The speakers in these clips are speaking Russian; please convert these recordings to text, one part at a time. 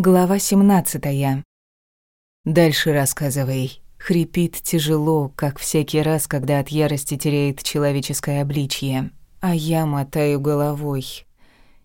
Глава 17. Дальше рассказывай. Хрипит тяжело, как всякий раз, когда от ярости теряет человеческое обличье. А я мотаю головой.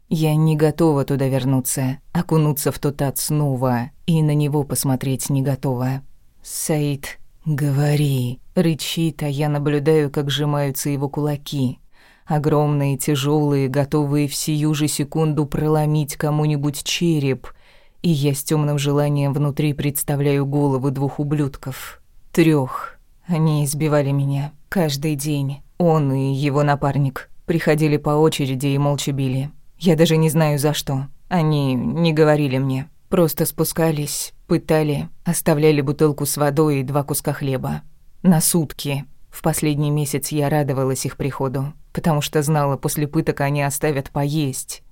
Я не готова туда вернуться, окунуться в тот ад снова, и на него посмотреть не готова. Саид, говори, рычит, а я наблюдаю, как сжимаются его кулаки. Огромные, тяжелые, готовые в сию же секунду проломить кому-нибудь череп — и я с темным желанием внутри представляю головы двух ублюдков. Трех. Они избивали меня. Каждый день. Он и его напарник. Приходили по очереди и молча били. Я даже не знаю за что. Они не говорили мне. Просто спускались, пытали, оставляли бутылку с водой и два куска хлеба. На сутки. В последний месяц я радовалась их приходу, потому что знала, после пыток они оставят поесть.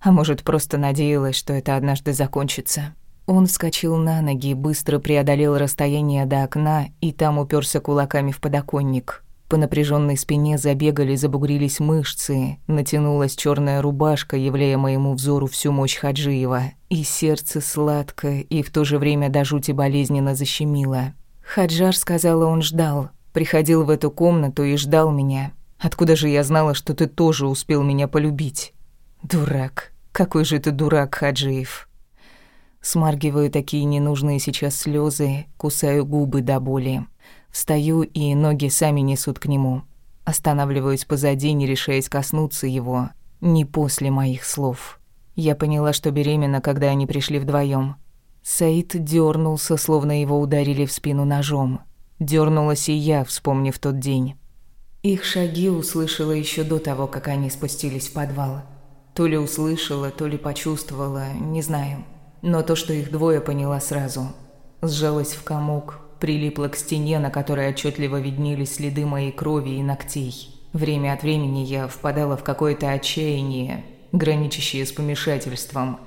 А может, просто надеялась, что это однажды закончится. Он вскочил на ноги, быстро преодолел расстояние до окна и там уперся кулаками в подоконник. По напряженной спине забегали, забугрились мышцы, натянулась черная рубашка, являя моему взору всю мощь Хаджиева. И сердце сладко, и в то же время до жути болезненно защемило. Хаджар, сказала, он ждал. Приходил в эту комнату и ждал меня. Откуда же я знала, что ты тоже успел меня полюбить? Дурак. Какой же ты дурак, Хаджиев. Смаргиваю такие ненужные сейчас слезы, кусаю губы до боли. Встаю, и ноги сами несут к нему. Останавливаюсь позади, не решаясь коснуться его. Не после моих слов. Я поняла, что беременна, когда они пришли вдвоем. Саид дернулся, словно его ударили в спину ножом. Дёрнулась и я, вспомнив тот день. Их шаги услышала еще до того, как они спустились в подвал. То ли услышала, то ли почувствовала, не знаю. Но то, что их двое, поняла сразу. Сжалась в комок, прилипла к стене, на которой отчетливо виднелись следы моей крови и ногтей. Время от времени я впадала в какое-то отчаяние, граничащее с помешательством,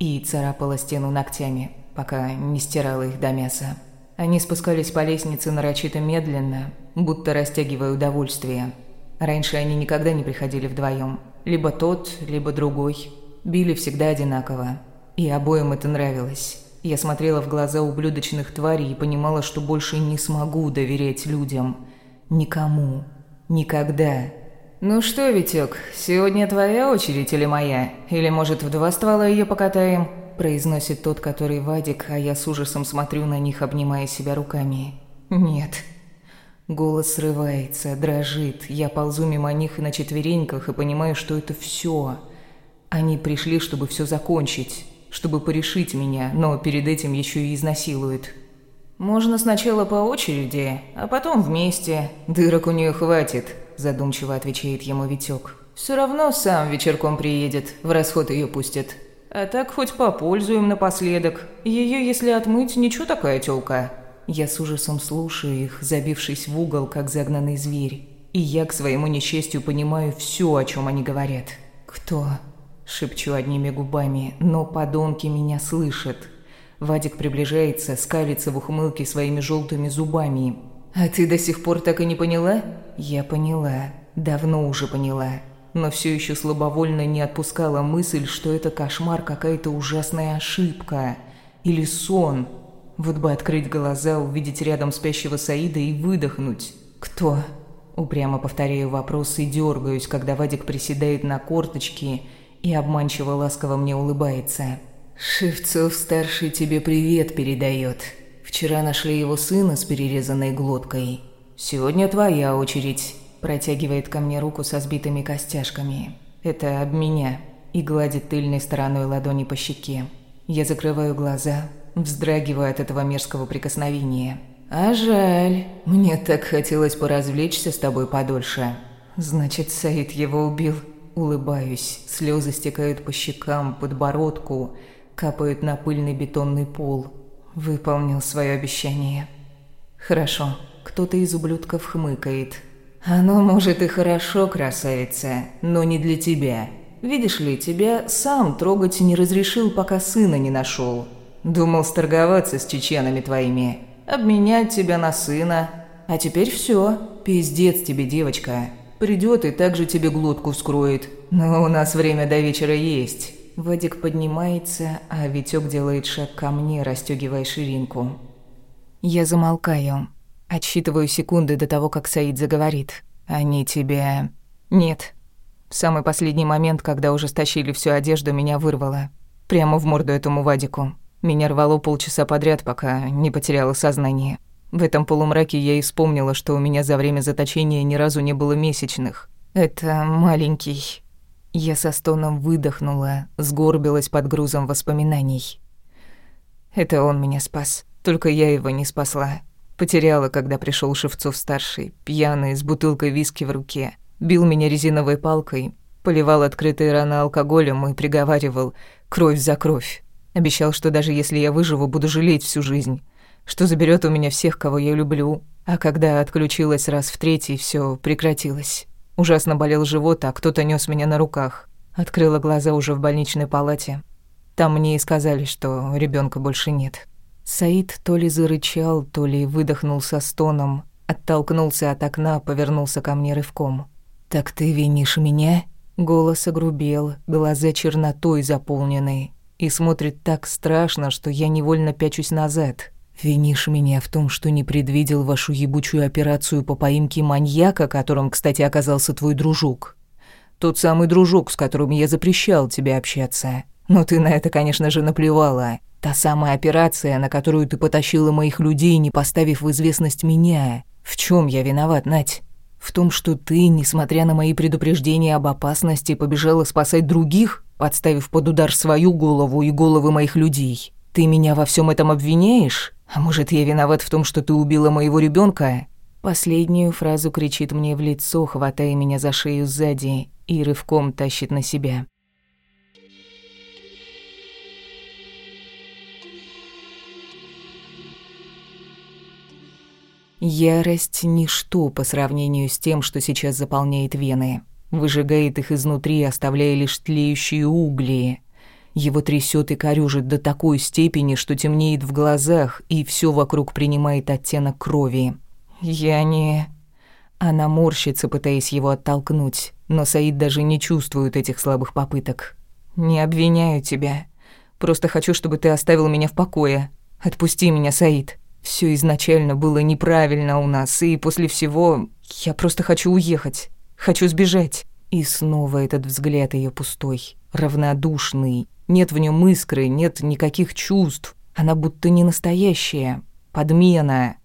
и царапала стену ногтями, пока не стирала их до мяса. Они спускались по лестнице нарочито медленно, будто растягивая удовольствие. Раньше они никогда не приходили вдвоем. Либо тот, либо другой. Били всегда одинаково. И обоим это нравилось. Я смотрела в глаза ублюдочных тварей и понимала, что больше не смогу доверять людям. Никому. Никогда. «Ну что, Витёк, сегодня твоя очередь или моя? Или, может, в два ствола её покатаем?» Произносит тот, который Вадик, а я с ужасом смотрю на них, обнимая себя руками. «Нет». Голос срывается, дрожит. Я ползу мимо них на четвереньках и понимаю, что это все. Они пришли, чтобы все закончить, чтобы порешить меня, но перед этим еще и изнасилуют. «Можно сначала по очереди, а потом вместе. Дырок у нее хватит», – задумчиво отвечает ему Витек. «Все равно сам вечерком приедет, в расход ее пустят. А так хоть попользуем напоследок. Ее, если отмыть, ничего такая тёлка». Я с ужасом слушаю их, забившись в угол, как загнанный зверь. И я к своему несчастью понимаю все, о чем они говорят. «Кто?» – шепчу одними губами, но подонки меня слышат. Вадик приближается, скалится в ухмылке своими желтыми зубами. «А ты до сих пор так и не поняла?» «Я поняла. Давно уже поняла. Но все еще слабовольно не отпускала мысль, что это кошмар какая-то ужасная ошибка. Или сон, вот бы открыть глаза, увидеть рядом спящего Саида и выдохнуть. «Кто?» Упрямо повторяю вопрос и дергаюсь, когда Вадик приседает на корточки и обманчиво ласково мне улыбается. «Шевцов-старший тебе привет передает. Вчера нашли его сына с перерезанной глоткой. Сегодня твоя очередь», – протягивает ко мне руку со сбитыми костяшками. Это об меня и гладит тыльной стороной ладони по щеке. Я закрываю глаза, Вздрагиваю от этого мерзкого прикосновения. «А жаль. Мне так хотелось поразвлечься с тобой подольше». «Значит, Саид его убил?» Улыбаюсь. Слезы стекают по щекам, подбородку, капают на пыльный бетонный пол. Выполнил свое обещание. «Хорошо». Кто-то из ублюдков хмыкает. «Оно, может, и хорошо, красавица, но не для тебя. Видишь ли, тебя сам трогать не разрешил, пока сына не нашел. Думал сторговаться с чеченами твоими, обменять тебя на сына. А теперь все, пиздец тебе, девочка. Придет и также тебе глотку вскроет. Но у нас время до вечера есть. Вадик поднимается, а Витёк делает шаг ко мне, расстёгивая ширинку. Я замолкаю. Отсчитываю секунды до того, как Саид заговорит. «Они тебя...» «Нет». В самый последний момент, когда уже стащили всю одежду, меня вырвало. Прямо в морду этому Вадику. Меня рвало полчаса подряд, пока не потеряла сознание. В этом полумраке я и вспомнила, что у меня за время заточения ни разу не было месячных. Это маленький. Я со стоном выдохнула, сгорбилась под грузом воспоминаний. Это он меня спас. Только я его не спасла. Потеряла, когда пришел Шевцов-старший, пьяный, с бутылкой виски в руке. Бил меня резиновой палкой, поливал открытые раны алкоголем и приговаривал «кровь за кровь». Обещал, что даже если я выживу, буду жалеть всю жизнь, что заберет у меня всех, кого я люблю. А когда отключилась раз в третий, все прекратилось. Ужасно болел живот, а кто-то нес меня на руках. Открыла глаза уже в больничной палате. Там мне и сказали, что ребенка больше нет. Саид то ли зарычал, то ли выдохнул со стоном, оттолкнулся от окна, повернулся ко мне рывком. «Так ты винишь меня?» Голос огрубел, глаза чернотой заполнены. И смотрит так страшно, что я невольно пячусь назад. Винишь меня в том, что не предвидел вашу ебучую операцию по поимке маньяка, которым, кстати, оказался твой дружок. Тот самый дружок, с которым я запрещал тебе общаться. Но ты на это, конечно же, наплевала. Та самая операция, на которую ты потащила моих людей, не поставив в известность меня. В чем я виноват, Нать? В том, что ты, несмотря на мои предупреждения об опасности, побежала спасать других, подставив под удар свою голову и головы моих людей. Ты меня во всем этом обвиняешь? А может, я виноват в том, что ты убила моего ребенка? Последнюю фразу кричит мне в лицо, хватая меня за шею сзади и рывком тащит на себя. Ярость – ничто по сравнению с тем, что сейчас заполняет вены. Выжигает их изнутри, оставляя лишь тлеющие угли. Его трясет и корёжит до такой степени, что темнеет в глазах, и все вокруг принимает оттенок крови. «Я не...» Она морщится, пытаясь его оттолкнуть, но Саид даже не чувствует этих слабых попыток. «Не обвиняю тебя. Просто хочу, чтобы ты оставил меня в покое. Отпусти меня, Саид. Все изначально было неправильно у нас, и после всего я просто хочу уехать. Хочу сбежать». И снова этот взгляд ее пустой, равнодушный, нет в нем искры, нет никаких чувств. Она будто не настоящая. Подмена.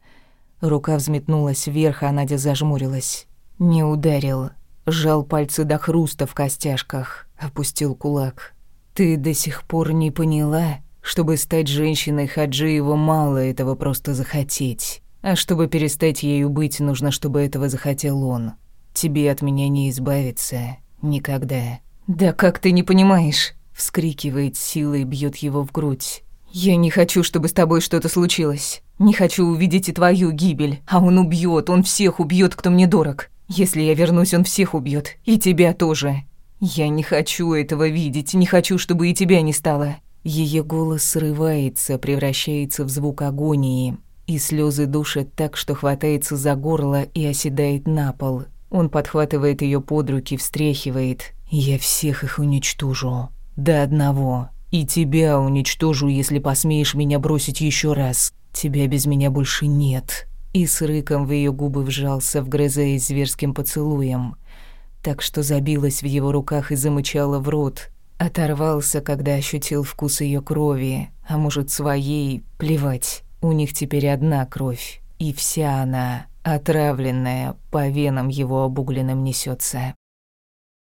Рука взметнулась вверх, а Надя зажмурилась. Не ударил. Сжал пальцы до хруста в костяшках. Опустил кулак. «Ты до сих пор не поняла? Чтобы стать женщиной Хаджиева, мало этого просто захотеть. А чтобы перестать ею быть, нужно, чтобы этого захотел он. Тебе от меня не избавиться. Никогда». «Да как ты не понимаешь?» Вскрикивает силой, бьет его в грудь. «Я не хочу, чтобы с тобой что-то случилось. Не хочу увидеть и твою гибель. А он убьет, он всех убьет, кто мне дорог. Если я вернусь, он всех убьет. И тебя тоже. Я не хочу этого видеть, не хочу, чтобы и тебя не стало». Ее голос срывается, превращается в звук агонии, и слезы душат так, что хватается за горло и оседает на пол. Он подхватывает ее под руки, встряхивает. «Я всех их уничтожу. До одного. И тебя уничтожу, если посмеешь меня бросить еще раз. Тебя без меня больше нет. И с рыком в ее губы вжался, вгрызаясь зверским поцелуем. Так что забилась в его руках и замычала в рот. Оторвался, когда ощутил вкус ее крови, а может, своей, плевать. У них теперь одна кровь, и вся она, отравленная, по венам его обугленным несется.